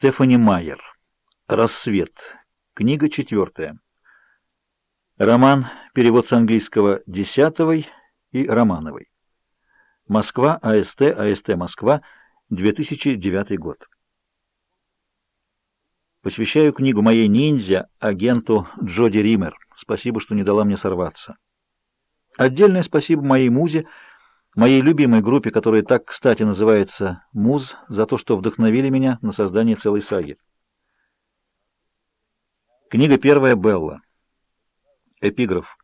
Стефани Майер. «Рассвет». Книга четвертая. Роман, перевод с английского Десятовой и Романовой. Москва, АСТ, АСТ Москва, 2009 год. Посвящаю книгу моей ниндзя, агенту Джоди Ример. Спасибо, что не дала мне сорваться. Отдельное спасибо моей музе, моей любимой группе, которая так кстати называется «Муз», за то, что вдохновили меня на создание целой саги. Книга первая Белла. Эпиграф.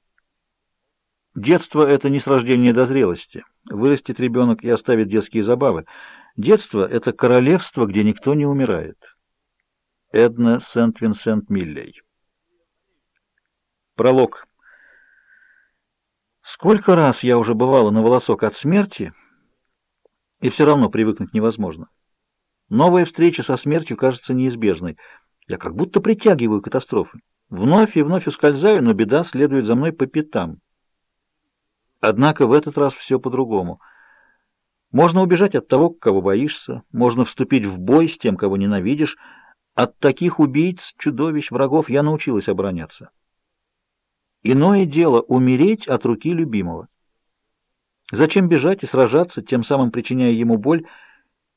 Детство — это не с рождения до зрелости. Вырастет ребенок и оставит детские забавы. Детство — это королевство, где никто не умирает. Эдна Сент-Винсент-Миллей. Пролог. Сколько раз я уже бывала на волосок от смерти, и все равно привыкнуть невозможно. Новая встреча со смертью кажется неизбежной. Я как будто притягиваю катастрофы. Вновь и вновь ускользаю, но беда следует за мной по пятам. Однако в этот раз все по-другому. Можно убежать от того, кого боишься, можно вступить в бой с тем, кого ненавидишь. От таких убийц, чудовищ, врагов я научилась обороняться. Иное дело умереть от руки любимого. Зачем бежать и сражаться, тем самым причиняя ему боль,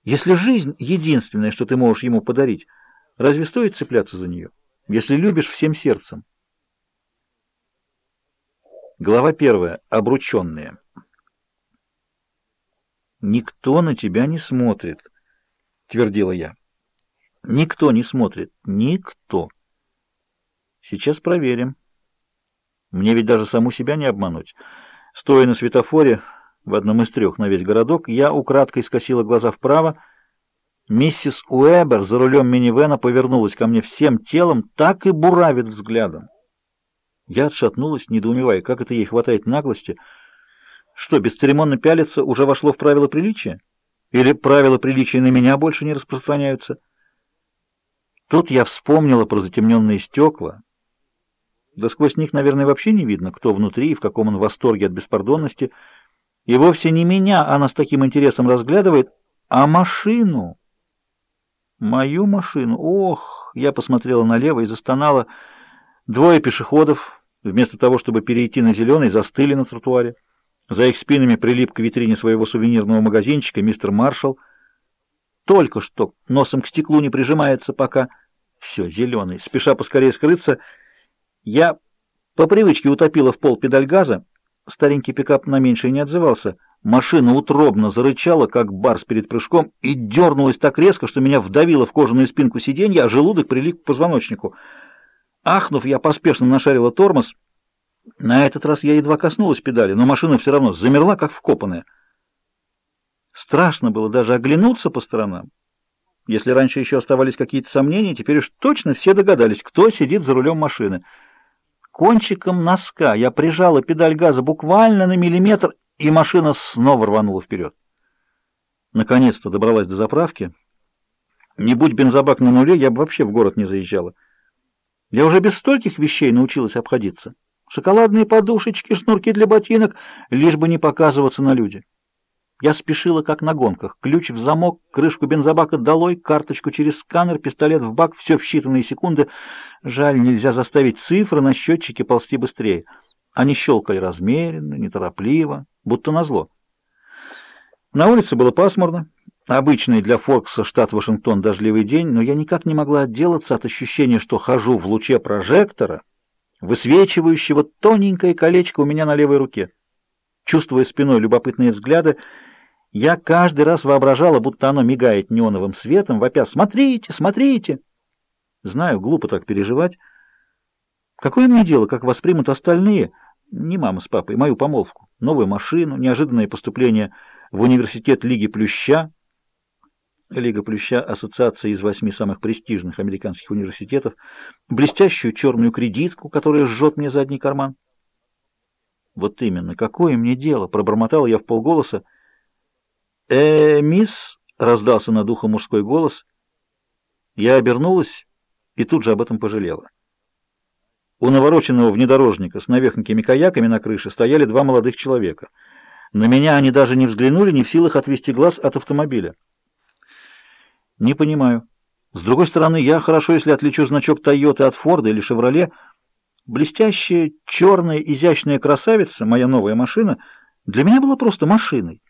если жизнь — единственное, что ты можешь ему подарить, разве стоит цепляться за нее, если любишь всем сердцем? Глава первая. Обрученные. «Никто на тебя не смотрит», — твердила я. «Никто не смотрит. Никто. Сейчас проверим». Мне ведь даже саму себя не обмануть. Стоя на светофоре, в одном из трех на весь городок, я украдкой скосила глаза вправо. Миссис Уэбер за рулем минивэна повернулась ко мне всем телом, так и буравит взглядом. Я отшатнулась, недоумевая, как это ей хватает наглости. Что, бесцеремонно пялиться уже вошло в правила приличия? Или правила приличия на меня больше не распространяются? Тут я вспомнила про затемненные стекла, да сквозь них, наверное, вообще не видно, кто внутри и в каком он восторге от беспардонности. И вовсе не меня она с таким интересом разглядывает, а машину. Мою машину. Ох, я посмотрела налево и застонала. Двое пешеходов, вместо того, чтобы перейти на зеленый, застыли на тротуаре. За их спинами прилип к витрине своего сувенирного магазинчика мистер Маршалл. Только что носом к стеклу не прижимается пока. Все, зеленый. Спеша поскорее скрыться, я по привычке утопила в пол педаль газа. Старенький пикап на меньшее не отзывался. Машина утробно зарычала, как барс перед прыжком, и дернулась так резко, что меня вдавило в кожаную спинку сиденья, а желудок прилип к позвоночнику. Ахнув, я поспешно нашарила тормоз. На этот раз я едва коснулась педали, но машина все равно замерла, как вкопанная. Страшно было даже оглянуться по сторонам. Если раньше еще оставались какие-то сомнения, теперь уж точно все догадались, кто сидит за рулем машины. Кончиком носка я прижала педаль газа буквально на миллиметр, и машина снова рванула вперед. Наконец-то добралась до заправки. Не будь бензобак на нуле, я бы вообще в город не заезжала. Я уже без стольких вещей научилась обходиться. Шоколадные подушечки, шнурки для ботинок, лишь бы не показываться на люди. Я спешила, как на гонках. Ключ в замок, крышку бензобака долой, карточку через сканер, пистолет в бак, все в считанные секунды. Жаль, нельзя заставить цифры на счетчике ползти быстрее. Они щелкали размеренно, неторопливо, будто назло. На улице было пасмурно. Обычный для Фокса штат Вашингтон дождливый день, но я никак не могла отделаться от ощущения, что хожу в луче прожектора, высвечивающего тоненькое колечко у меня на левой руке. Чувствуя спиной любопытные взгляды, я каждый раз воображала, будто оно мигает неоновым светом, вопя «Смотрите, смотрите!» Знаю, глупо так переживать. Какое мне дело, как воспримут остальные, не мама с папой, мою помолвку, новую машину, неожиданное поступление в университет Лиги Плюща, Лига Плюща — ассоциация из восьми самых престижных американских университетов, блестящую черную кредитку, которая жжет мне задний карман. Вот именно, какое мне дело, пробормотал я в полголоса, э мисс!» — раздался над ухом мужской голос. Я обернулась и тут же об этом пожалела. У навороченного внедорожника с навехонькими каяками на крыше стояли два молодых человека. На меня они даже не взглянули, не в силах отвести глаз от автомобиля. «Не понимаю. С другой стороны, я хорошо, если отличу значок Toyota от Форда или Chevrolet. Блестящая, черная, изящная красавица, моя новая машина, для меня была просто машиной.